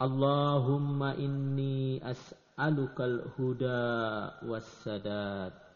Allahumma inni as'alukal huda wassadat